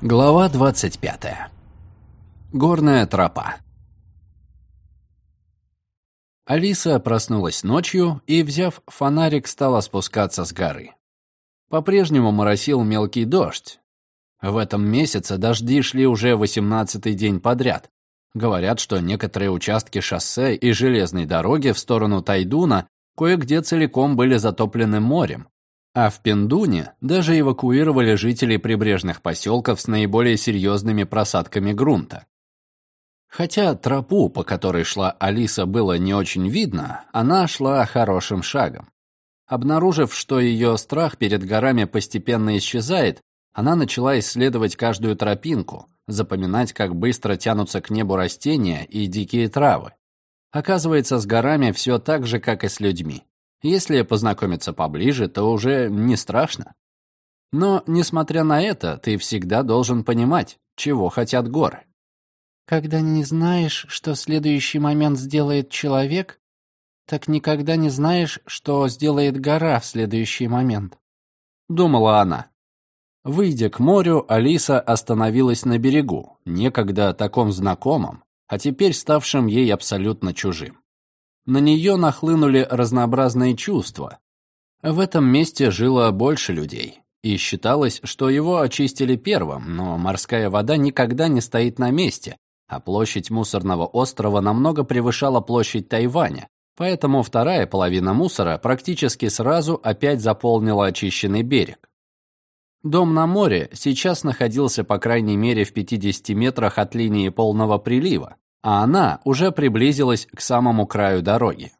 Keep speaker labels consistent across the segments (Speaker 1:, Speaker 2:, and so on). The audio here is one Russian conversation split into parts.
Speaker 1: Глава 25. Горная тропа. Алиса проснулась ночью и, взяв фонарик, стала спускаться с горы. По-прежнему моросил мелкий дождь. В этом месяце дожди шли уже восемнадцатый день подряд. Говорят, что некоторые участки шоссе и железной дороги в сторону Тайдуна кое-где целиком были затоплены морем, а в Пендуне даже эвакуировали жителей прибрежных поселков с наиболее серьезными просадками грунта. Хотя тропу, по которой шла Алиса, было не очень видно, она шла хорошим шагом. Обнаружив, что ее страх перед горами постепенно исчезает, она начала исследовать каждую тропинку, запоминать, как быстро тянутся к небу растения и дикие травы. Оказывается, с горами все так же, как и с людьми. Если познакомиться поближе, то уже не страшно. Но, несмотря на это, ты всегда должен понимать, чего хотят горы.
Speaker 2: Когда не знаешь, что в следующий момент сделает человек, так никогда не знаешь, что сделает гора в следующий момент.
Speaker 1: Думала она. Выйдя к морю, Алиса остановилась на берегу, некогда таком знакомом, а теперь ставшем ей абсолютно чужим на нее нахлынули разнообразные чувства. В этом месте жило больше людей, и считалось, что его очистили первым, но морская вода никогда не стоит на месте, а площадь мусорного острова намного превышала площадь Тайваня, поэтому вторая половина мусора практически сразу опять заполнила очищенный берег. Дом на море сейчас находился по крайней мере в 50 метрах от линии полного прилива, а она уже приблизилась к самому краю дороги.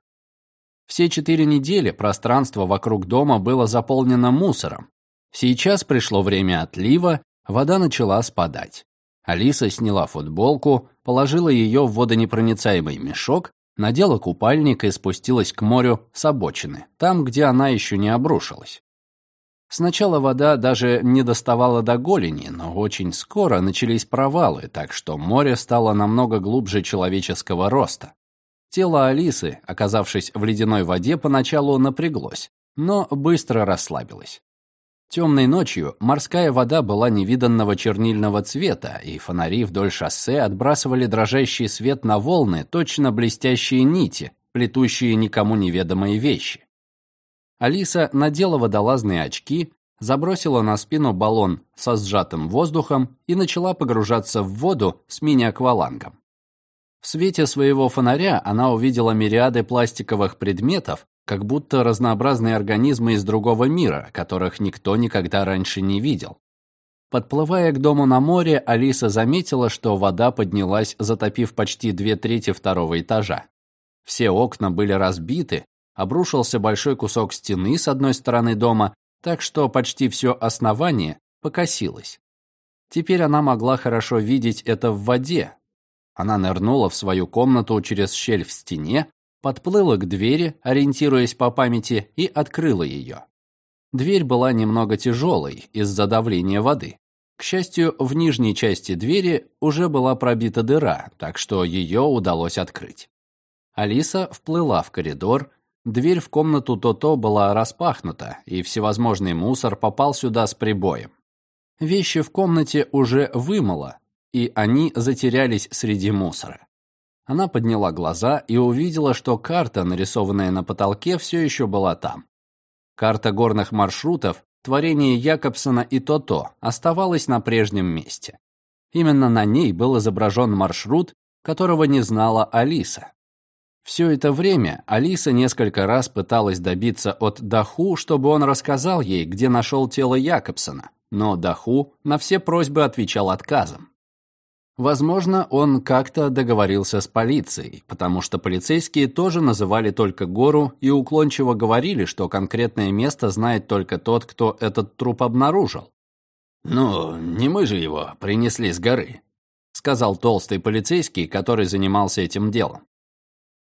Speaker 1: Все четыре недели пространство вокруг дома было заполнено мусором. Сейчас пришло время отлива, вода начала спадать. Алиса сняла футболку, положила ее в водонепроницаемый мешок, надела купальник и спустилась к морю с обочины, там, где она еще не обрушилась. Сначала вода даже не доставала до голени, но очень скоро начались провалы, так что море стало намного глубже человеческого роста. Тело Алисы, оказавшись в ледяной воде, поначалу напряглось, но быстро расслабилось. Темной ночью морская вода была невиданного чернильного цвета, и фонари вдоль шоссе отбрасывали дрожащий свет на волны, точно блестящие нити, плетущие никому неведомые вещи. Алиса надела водолазные очки, забросила на спину баллон со сжатым воздухом и начала погружаться в воду с мини-аквалангом. В свете своего фонаря она увидела мириады пластиковых предметов, как будто разнообразные организмы из другого мира, которых никто никогда раньше не видел. Подплывая к дому на море, Алиса заметила, что вода поднялась, затопив почти две трети второго этажа. Все окна были разбиты, обрушился большой кусок стены с одной стороны дома, так что почти все основание покосилось. Теперь она могла хорошо видеть это в воде. Она нырнула в свою комнату через щель в стене, подплыла к двери, ориентируясь по памяти, и открыла ее. Дверь была немного тяжелой из-за давления воды. К счастью, в нижней части двери уже была пробита дыра, так что ее удалось открыть. Алиса вплыла в коридор, Дверь в комнату То-То была распахнута, и всевозможный мусор попал сюда с прибоем. Вещи в комнате уже вымыло, и они затерялись среди мусора. Она подняла глаза и увидела, что карта, нарисованная на потолке, все еще была там. Карта горных маршрутов, творение Якобсона и То-То, оставалась на прежнем месте. Именно на ней был изображен маршрут, которого не знала Алиса. Все это время Алиса несколько раз пыталась добиться от Даху, чтобы он рассказал ей, где нашел тело Якобсона, но Даху на все просьбы отвечал отказом. Возможно, он как-то договорился с полицией, потому что полицейские тоже называли только гору и уклончиво говорили, что конкретное место знает только тот, кто этот труп обнаружил. «Ну, не мы же его принесли с горы», — сказал толстый полицейский, который занимался этим делом.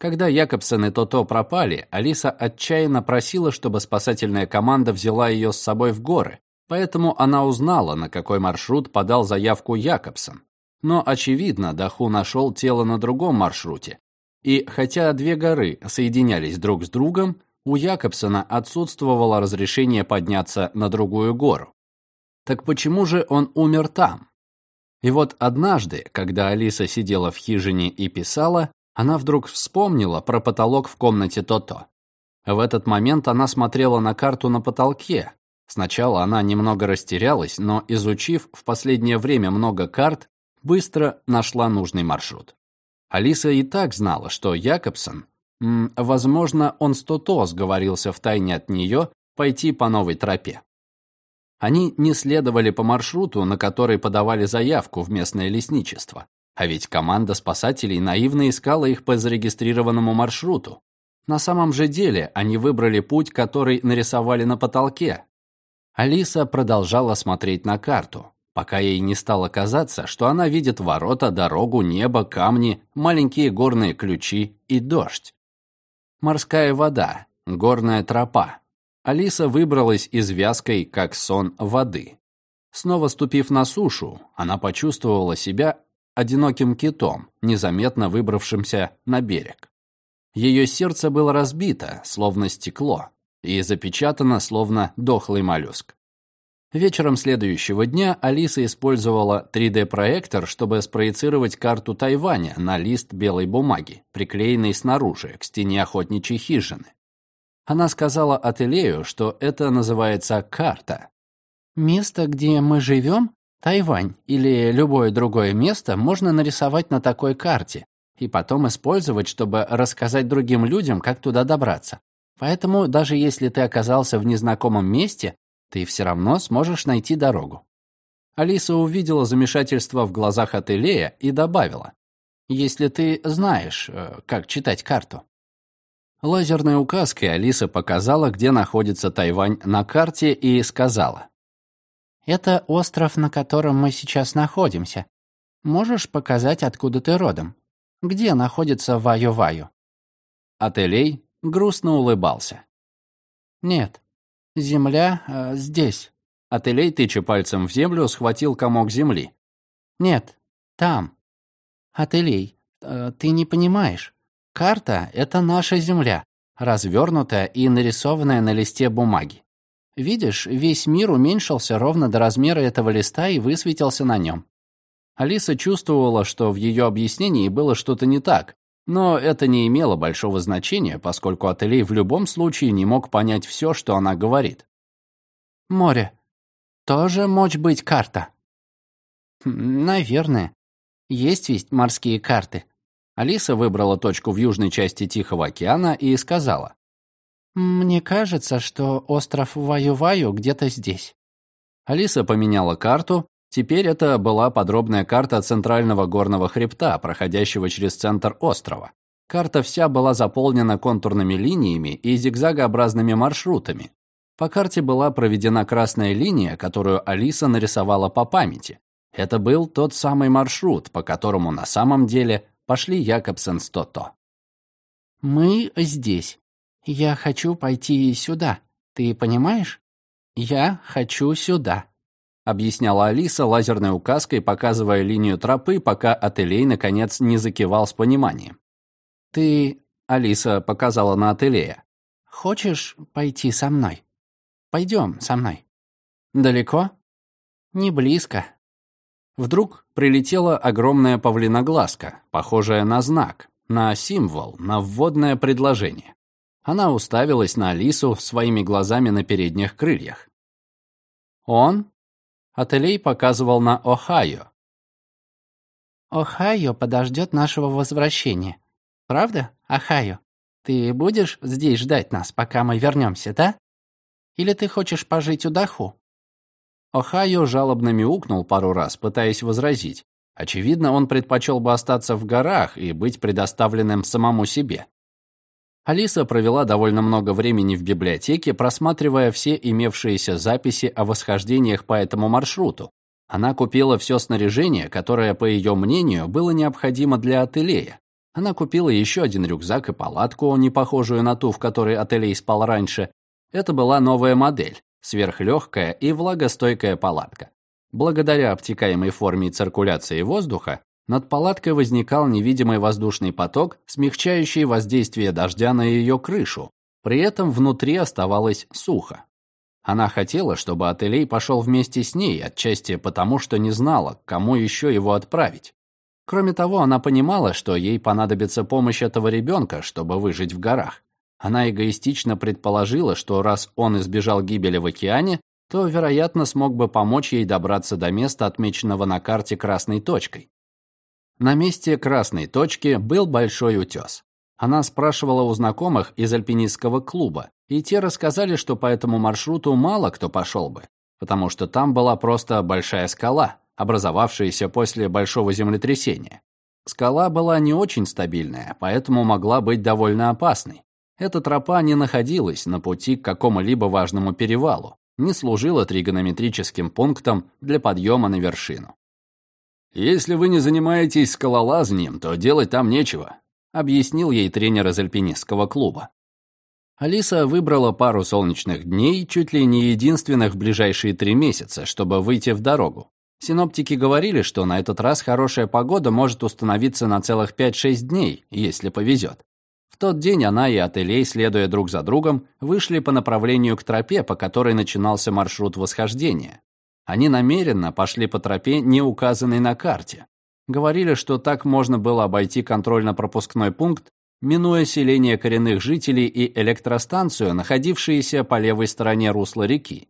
Speaker 1: Когда Якобсон и Тото пропали, Алиса отчаянно просила, чтобы спасательная команда взяла ее с собой в горы, поэтому она узнала, на какой маршрут подал заявку Якобсон. Но, очевидно, Даху нашел тело на другом маршруте. И хотя две горы соединялись друг с другом, у Якобсона отсутствовало разрешение подняться на другую гору. Так почему же он умер там? И вот однажды, когда Алиса сидела в хижине и писала, она вдруг вспомнила про потолок в комнате То-То. В этот момент она смотрела на карту на потолке. Сначала она немного растерялась, но, изучив в последнее время много карт, быстро нашла нужный маршрут. Алиса и так знала, что Якобсон, возможно, он с То-То сговорился втайне от нее пойти по новой тропе. Они не следовали по маршруту, на который подавали заявку в местное лесничество. А ведь команда спасателей наивно искала их по зарегистрированному маршруту. На самом же деле они выбрали путь, который нарисовали на потолке. Алиса продолжала смотреть на карту, пока ей не стало казаться, что она видит ворота, дорогу, небо, камни, маленькие горные ключи и дождь. Морская вода, горная тропа. Алиса выбралась из вязкой, как сон, воды. Снова ступив на сушу, она почувствовала себя одиноким китом, незаметно выбравшимся на берег. Ее сердце было разбито, словно стекло, и запечатано, словно дохлый моллюск. Вечером следующего дня Алиса использовала 3D-проектор, чтобы спроецировать карту Тайваня на лист белой бумаги, приклеенный снаружи, к стене охотничьей хижины. Она сказала Ателею, что это называется карта.
Speaker 2: «Место, где мы живем, Тайвань или любое другое место можно нарисовать на такой карте, и потом использовать, чтобы рассказать другим людям, как туда добраться. Поэтому даже если ты оказался в незнакомом месте, ты все равно сможешь найти дорогу. Алиса увидела замешательство в глазах Ателея и добавила, «Если ты знаешь, э, как читать карту». Лазерной указкой Алиса показала, где находится Тайвань на карте и сказала, «Это остров, на котором мы сейчас находимся. Можешь показать, откуда ты родом?» Где находится Ваю-Ваю?»
Speaker 1: Ателей грустно улыбался.
Speaker 2: «Нет, земля э, здесь».
Speaker 1: Ателей, тыча пальцем в землю, схватил комок земли.
Speaker 2: «Нет, там». «Ателей, э, ты не понимаешь. Карта — это наша земля, развернутая и нарисованная на листе бумаги. Видишь, весь мир уменьшился ровно до размера этого листа и высветился на нем. Алиса чувствовала, что в ее объяснении было что-то не так, но это не имело большого значения, поскольку Ателей в любом случае не мог понять все, что она говорит. «Море. Тоже мочь быть карта?»
Speaker 1: «Хм, «Наверное. Есть ведь морские карты». Алиса выбрала точку в южной части Тихого океана и сказала.
Speaker 2: «Мне кажется, что остров Ваю-Ваю где-то здесь».
Speaker 1: Алиса поменяла карту, Теперь это была подробная карта центрального горного хребта, проходящего через центр острова. Карта вся была заполнена контурными линиями и зигзагообразными маршрутами. По карте была проведена красная линия, которую Алиса нарисовала по памяти. Это был тот самый маршрут, по которому на самом деле пошли Якобсен с Тото.
Speaker 2: «Мы здесь. Я хочу пойти сюда. Ты понимаешь? Я хочу сюда»
Speaker 1: объясняла Алиса лазерной указкой, показывая линию тропы, пока Ателей наконец не закивал с пониманием. «Ты...» — Алиса показала на Ателея.
Speaker 2: «Хочешь пойти со мной? Пойдем со мной».
Speaker 1: «Далеко?»
Speaker 2: «Не близко».
Speaker 1: Вдруг прилетела огромная павлиноглазка, похожая на знак, на символ, на вводное предложение. Она уставилась на Алису своими глазами на передних крыльях. Он Ателей показывал на Ohio.
Speaker 2: «Ohio подождет нашего возвращения. Правда, Ohio? Ты будешь здесь ждать нас, пока мы вернемся, да? Или ты хочешь пожить у Даху?»
Speaker 1: Ohio жалобно мяукнул пару раз, пытаясь возразить. Очевидно, он предпочел бы остаться в горах и быть предоставленным самому себе. Алиса провела довольно много времени в библиотеке, просматривая все имевшиеся записи о восхождениях по этому маршруту. Она купила все снаряжение, которое, по ее мнению, было необходимо для ательея. Она купила еще один рюкзак и палатку, не похожую на ту, в которой ательей спал раньше. Это была новая модель, сверхлегкая и влагостойкая палатка. Благодаря обтекаемой форме и циркуляции воздуха, над палаткой возникал невидимый воздушный поток, смягчающий воздействие дождя на ее крышу. При этом внутри оставалось сухо. Она хотела, чтобы Ателей пошел вместе с ней, отчасти потому, что не знала, кому еще его отправить. Кроме того, она понимала, что ей понадобится помощь этого ребенка, чтобы выжить в горах. Она эгоистично предположила, что раз он избежал гибели в океане, то, вероятно, смог бы помочь ей добраться до места, отмеченного на карте красной точкой. На месте красной точки был большой утес. Она спрашивала у знакомых из альпинистского клуба, и те рассказали, что по этому маршруту мало кто пошел бы, потому что там была просто большая скала, образовавшаяся после большого землетрясения. Скала была не очень стабильная, поэтому могла быть довольно опасной. Эта тропа не находилась на пути к какому-либо важному перевалу, не служила тригонометрическим пунктом для подъема на вершину. «Если вы не занимаетесь скалолазанием, то делать там нечего», объяснил ей тренер из альпинистского клуба. Алиса выбрала пару солнечных дней, чуть ли не единственных в ближайшие три месяца, чтобы выйти в дорогу. Синоптики говорили, что на этот раз хорошая погода может установиться на целых 5-6 дней, если повезет. В тот день она и Ателей, следуя друг за другом, вышли по направлению к тропе, по которой начинался маршрут восхождения. Они намеренно пошли по тропе, не указанной на карте. Говорили, что так можно было обойти контрольно-пропускной пункт, минуя селение коренных жителей и электростанцию, находившиеся по левой стороне русла реки.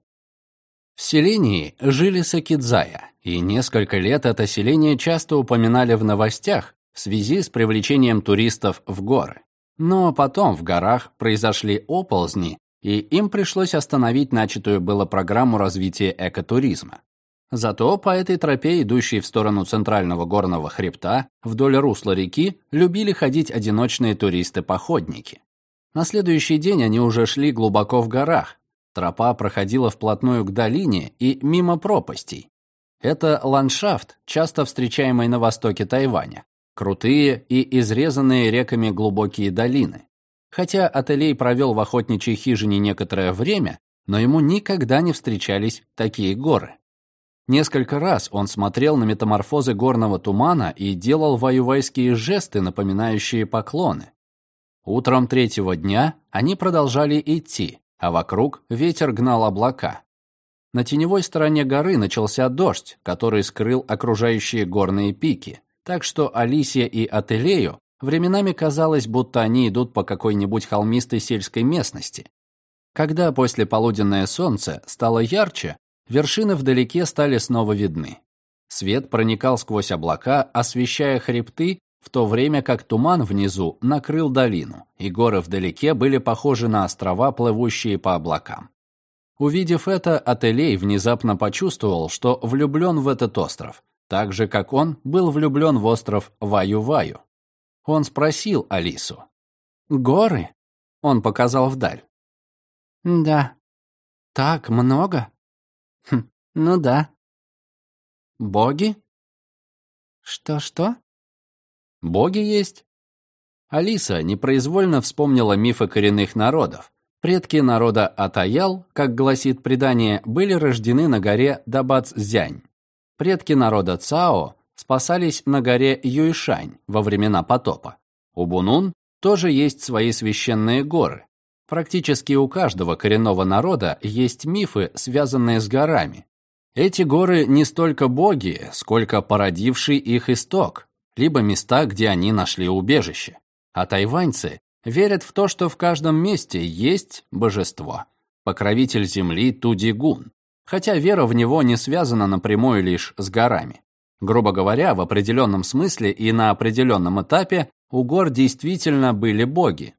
Speaker 1: В селении жили Сакидзая, и несколько лет это селение часто упоминали в новостях в связи с привлечением туристов в горы. Но потом в горах произошли оползни, и им пришлось остановить начатую было программу развития экотуризма. Зато по этой тропе, идущей в сторону центрального горного хребта, вдоль русла реки, любили ходить одиночные туристы-походники. На следующий день они уже шли глубоко в горах. Тропа проходила вплотную к долине и мимо пропастей. Это ландшафт, часто встречаемый на востоке Тайваня. Крутые и изрезанные реками глубокие долины. Хотя Ателей провел в охотничьей хижине некоторое время, но ему никогда не встречались такие горы. Несколько раз он смотрел на метаморфозы горного тумана и делал воювайские жесты, напоминающие поклоны. Утром третьего дня они продолжали идти, а вокруг ветер гнал облака. На теневой стороне горы начался дождь, который скрыл окружающие горные пики, так что Алисия и Ателею временами казалось, будто они идут по какой-нибудь холмистой сельской местности. Когда после полуденное солнце стало ярче, Вершины вдалеке стали снова видны. Свет проникал сквозь облака, освещая хребты, в то время как туман внизу накрыл долину, и горы вдалеке были похожи на острова, плывущие по облакам. Увидев это, Ателей внезапно почувствовал, что влюблен в этот остров, так же, как он был влюблен в остров Ваю-Ваю. Он спросил Алису. «Горы?» Он показал вдаль.
Speaker 2: «Да». «Так много?»
Speaker 1: Хм, ну да. Боги?
Speaker 2: Что-что?
Speaker 1: Боги есть. Алиса непроизвольно вспомнила мифы коренных народов. Предки народа Атаял, как гласит предание, были рождены на горе Дабацзянь. Предки народа Цао спасались на горе Юйшань во времена потопа. У Бунун тоже есть свои священные горы. Практически у каждого коренного народа есть мифы, связанные с горами. Эти горы не столько боги, сколько породивший их исток, либо места, где они нашли убежище. А тайваньцы верят в то, что в каждом месте есть божество, покровитель земли Тудигун, хотя вера в него не связана напрямую лишь с горами. Грубо говоря, в определенном смысле и на определенном этапе у гор действительно были боги,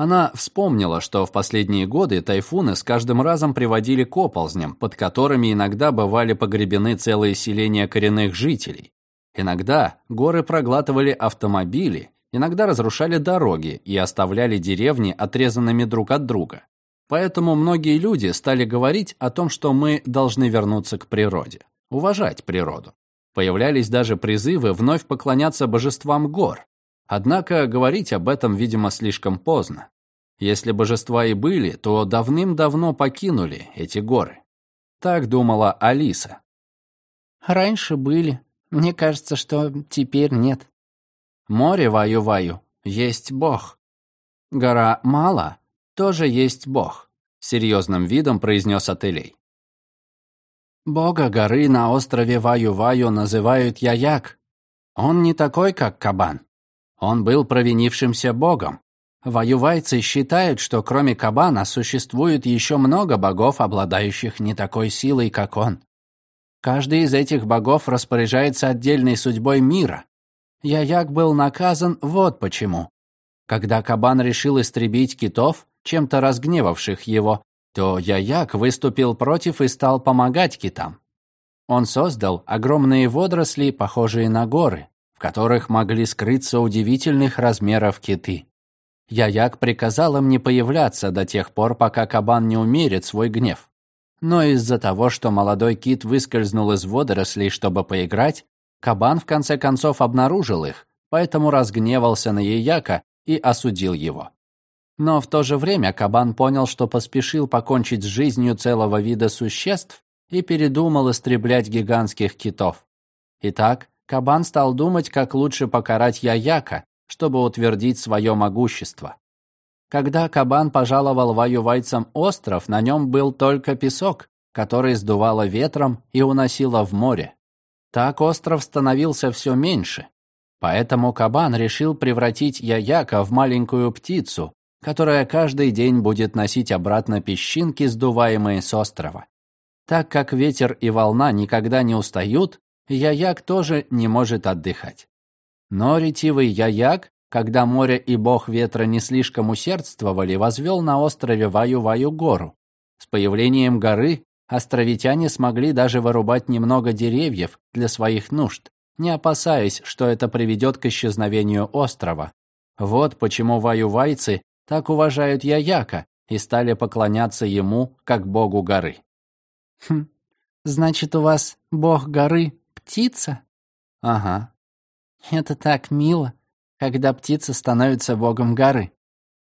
Speaker 1: она вспомнила, что в последние годы тайфуны с каждым разом приводили к оползням, под которыми иногда бывали погребены целые селения коренных жителей. Иногда горы проглатывали автомобили, иногда разрушали дороги и оставляли деревни отрезанными друг от друга. Поэтому многие люди стали говорить о том, что мы должны вернуться к природе, уважать природу. Появлялись даже призывы вновь поклоняться божествам гор, Однако говорить об этом, видимо, слишком поздно. Если божества и были, то давным-давно покинули эти горы. Так думала Алиса.
Speaker 2: Раньше были. Мне кажется, что теперь нет.
Speaker 1: Море Ваю-Ваю есть бог. Гора Мала тоже есть бог. серьезным видом произнес Ателей.
Speaker 2: Бога горы на острове Ваю-Ваю называют Яяк. Он не такой, как Кабан. Он был провинившимся богом. Воювайцы считают, что кроме Кабана существует еще много богов, обладающих не такой силой, как он. Каждый из этих богов распоряжается отдельной судьбой мира. Яяк был наказан вот почему. Когда Кабан решил истребить китов, чем-то разгневавших его, то Яяк выступил против и стал помогать китам. Он создал огромные водоросли, похожие на горы, в которых могли скрыться удивительных размеров киты. Яяк приказал им не появляться до тех пор, пока кабан не умерит свой гнев. Но из-за того, что молодой кит выскользнул из водорослей, чтобы поиграть, кабан в конце концов обнаружил их, поэтому разгневался на Яяка и осудил его. Но в то же время кабан понял, что поспешил покончить с жизнью целого вида существ и передумал истреблять гигантских китов. Итак, кабан стал думать, как лучше покарать Яяка, чтобы утвердить свое могущество. Когда кабан пожаловал воювайцам остров, на нем был только песок, который сдувало ветром и уносило в море. Так остров становился все меньше. Поэтому кабан решил превратить Яяка в маленькую птицу, которая каждый день будет носить обратно песчинки, сдуваемые с острова. Так как ветер и волна никогда не устают, Яяк тоже не может отдыхать. Но ретивый Яяк, когда море и бог ветра не слишком усердствовали, возвел на острове Ваю-Ваю гору. С появлением горы островитяне смогли даже вырубать немного деревьев для своих нужд, не опасаясь, что это приведет к исчезновению острова. Вот почему ваювайцы так уважают Яяка и стали поклоняться ему, как богу горы.
Speaker 3: Хм, значит, у вас бог горы — птица?
Speaker 2: Ага.
Speaker 3: Это так мило, когда птица становится богом горы.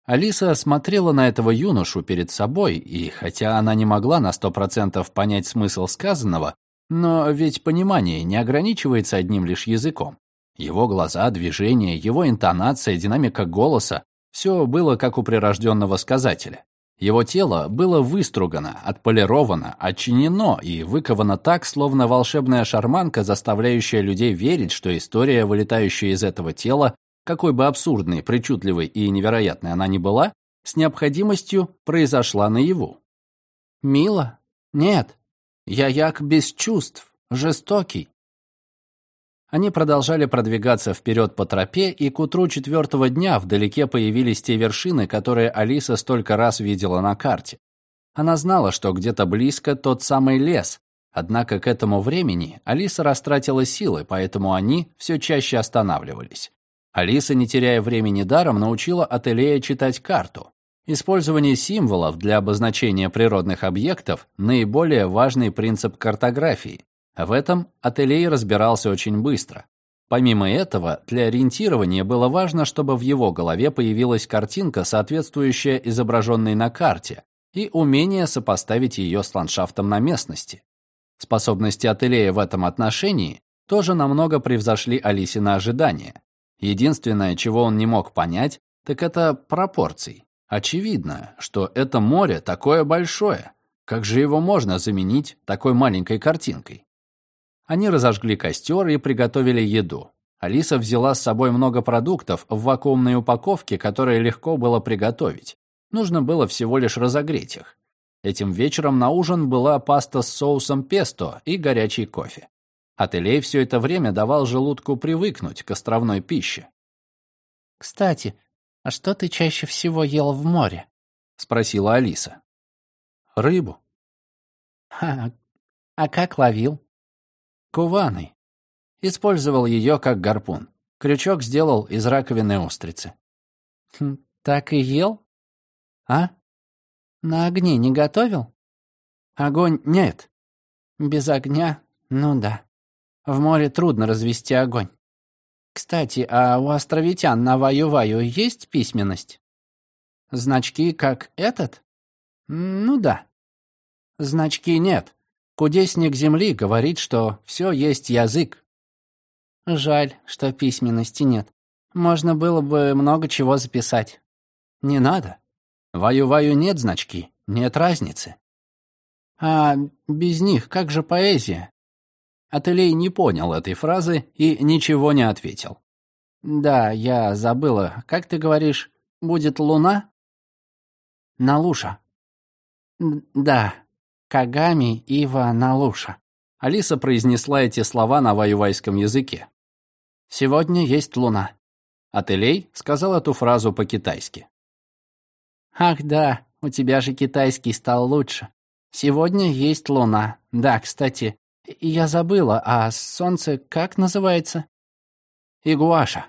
Speaker 1: Алиса смотрела на этого юношу перед собой, и хотя она не могла на сто процентов понять смысл сказанного, но ведь понимание не ограничивается одним лишь языком. Его глаза, движения, его интонация, динамика голоса все было как у прирожденного сказателя. Его тело было выстругано, отполировано, отчинено и выковано так, словно волшебная шарманка, заставляющая людей верить, что история, вылетающая из этого тела, какой бы абсурдной, причудливой и невероятной она ни была, с необходимостью произошла наяву.
Speaker 3: «Мило? Нет. Я як без чувств, жестокий.
Speaker 1: Они продолжали продвигаться вперед по тропе, и к утру четвертого дня вдалеке появились те вершины, которые Алиса столько раз видела на карте. Она знала, что где-то близко тот самый лес, однако к этому времени Алиса растратила силы, поэтому они все чаще останавливались. Алиса, не теряя времени даром, научила Ателея читать карту. Использование символов для обозначения природных объектов – наиболее важный принцип картографии. В этом Ателей разбирался очень быстро. Помимо этого, для ориентирования было важно, чтобы в его голове появилась картинка, соответствующая изображенной на карте, и умение сопоставить ее с ландшафтом на местности. Способности Ателея в этом отношении тоже намного превзошли Алисина ожидания. Единственное, чего он не мог понять, так это пропорции. Очевидно, что это море такое большое. Как же его можно заменить такой маленькой картинкой? Они разожгли костер и приготовили еду. Алиса взяла с собой много продуктов в вакуумной упаковке, которые легко было приготовить. Нужно было всего лишь разогреть их. Этим вечером на ужин была паста с соусом песто и горячий кофе. Ателей все это время давал желудку привыкнуть к островной пище.
Speaker 3: «Кстати, а что ты чаще всего ел в море?»
Speaker 1: — спросила Алиса. «Рыбу».
Speaker 3: «А, а как ловил?»
Speaker 1: Куваной. Использовал ее как гарпун. Крючок сделал из раковины устрицы.
Speaker 3: Хм, так и ел?
Speaker 1: А?
Speaker 3: На огне не готовил?
Speaker 1: Огонь нет.
Speaker 3: Без огня? Ну да. В море трудно развести огонь. Кстати, а у островитян на Ваю-Ваю есть письменность? Значки как этот? Ну да.
Speaker 1: Значки нет. Кудесник Земли говорит, что все есть язык.
Speaker 3: Жаль, что письменности нет. Можно было бы много чего записать.
Speaker 1: Не надо. Ваю-ваю нет значки.
Speaker 2: нет разницы.
Speaker 3: А без них как же поэзия?
Speaker 1: Ателей не понял этой фразы и ничего не ответил.
Speaker 3: Да, я забыла. Как ты говоришь, будет луна? Налуша. Да, Кагами Ива Налуша.
Speaker 1: Алиса произнесла эти слова на ваювайском языке.
Speaker 3: Сегодня есть луна.
Speaker 1: Ателей сказал эту фразу по-китайски.
Speaker 3: Ах да, у тебя же китайский стал лучше. Сегодня есть луна. Да, кстати, я забыла, а солнце как называется?
Speaker 1: Игуаша.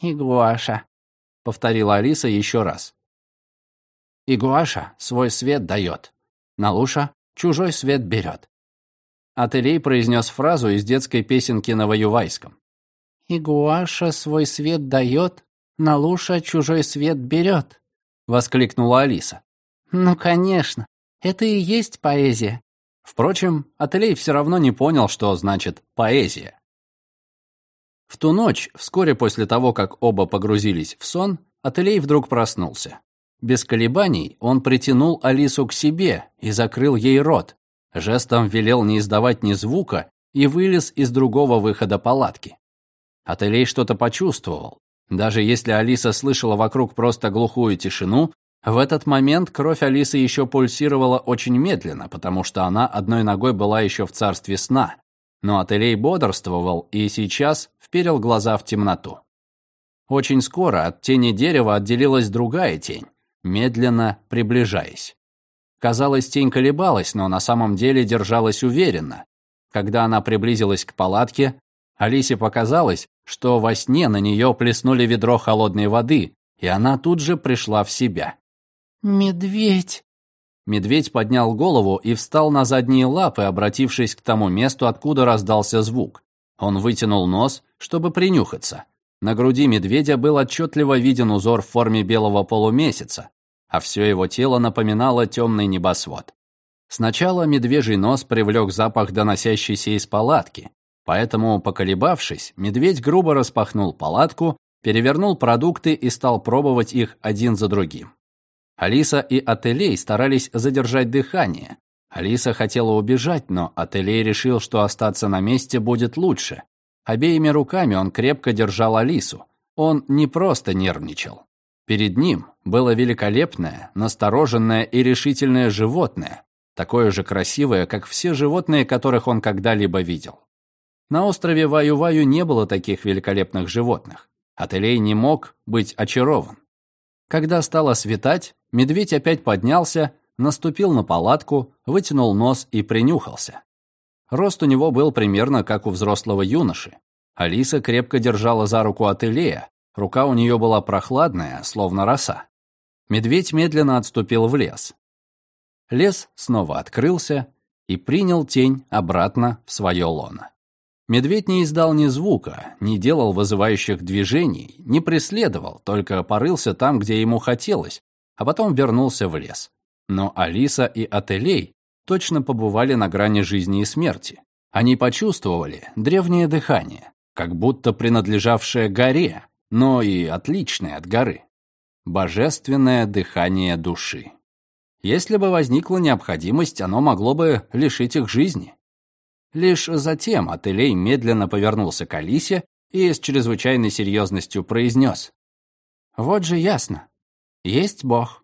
Speaker 3: Игуаша,
Speaker 1: повторила Алиса еще раз. Игуаша свой свет дает. Налуша чужой свет берет. Ателей произнес фразу из детской песенки на Воювайском.
Speaker 3: «Игуаша свой свет дает, Налуша чужой свет берет», —
Speaker 1: воскликнула Алиса.
Speaker 3: «Ну, конечно, это и есть поэзия».
Speaker 1: Впрочем, Ателей все равно не понял, что значит «поэзия». В ту ночь, вскоре после того, как оба погрузились в сон, Ателей вдруг проснулся. Без колебаний он притянул Алису к себе и закрыл ей рот, жестом велел не издавать ни звука и вылез из другого выхода палатки. Ателей что-то почувствовал. Даже если Алиса слышала вокруг просто глухую тишину, в этот момент кровь Алисы еще пульсировала очень медленно, потому что она одной ногой была еще в царстве сна. Но Ателей бодрствовал и сейчас вперил глаза в темноту. Очень скоро от тени дерева отделилась другая тень, медленно приближаясь. Казалось, тень колебалась, но на самом деле держалась уверенно. Когда она приблизилась к палатке, Алисе показалось, что во сне на нее плеснули ведро холодной воды, и она тут же пришла в себя.
Speaker 3: «Медведь!»
Speaker 1: Медведь поднял голову и встал на задние лапы, обратившись к тому месту, откуда раздался звук. Он вытянул нос, чтобы принюхаться. На груди медведя был отчетливо виден узор в форме белого полумесяца, а все его тело напоминало темный небосвод. Сначала медвежий нос привлек запах, доносящийся из палатки, поэтому, поколебавшись, медведь грубо распахнул палатку, перевернул продукты и стал пробовать их один за другим. Алиса и Ателей старались задержать дыхание. Алиса хотела убежать, но Ателей решил, что остаться на месте будет лучше, Обеими руками он крепко держал Алису. Он не просто нервничал. Перед ним было великолепное, настороженное и решительное животное, такое же красивое, как все животные, которых он когда-либо видел. На острове Ваю-Ваю не было таких великолепных животных. Ателей не мог быть очарован. Когда стало светать, медведь опять поднялся, наступил на палатку, вытянул нос и принюхался. Рост у него был примерно как у взрослого юноши. Алиса крепко держала за руку Ателея, рука у нее была прохладная, словно роса. Медведь медленно отступил в лес. Лес снова открылся и принял тень обратно в свое лоно. Медведь не издал ни звука, не делал вызывающих движений, не преследовал, только порылся там, где ему хотелось, а потом вернулся в лес. Но Алиса и Ателей точно побывали на грани жизни и смерти. Они почувствовали древнее дыхание, как будто принадлежавшее горе, но и отличное от горы. Божественное дыхание души. Если бы возникла необходимость, оно могло бы лишить их жизни. Лишь затем Ателей медленно повернулся к Алисе и с чрезвычайной серьезностью произнес. «Вот же ясно. Есть Бог.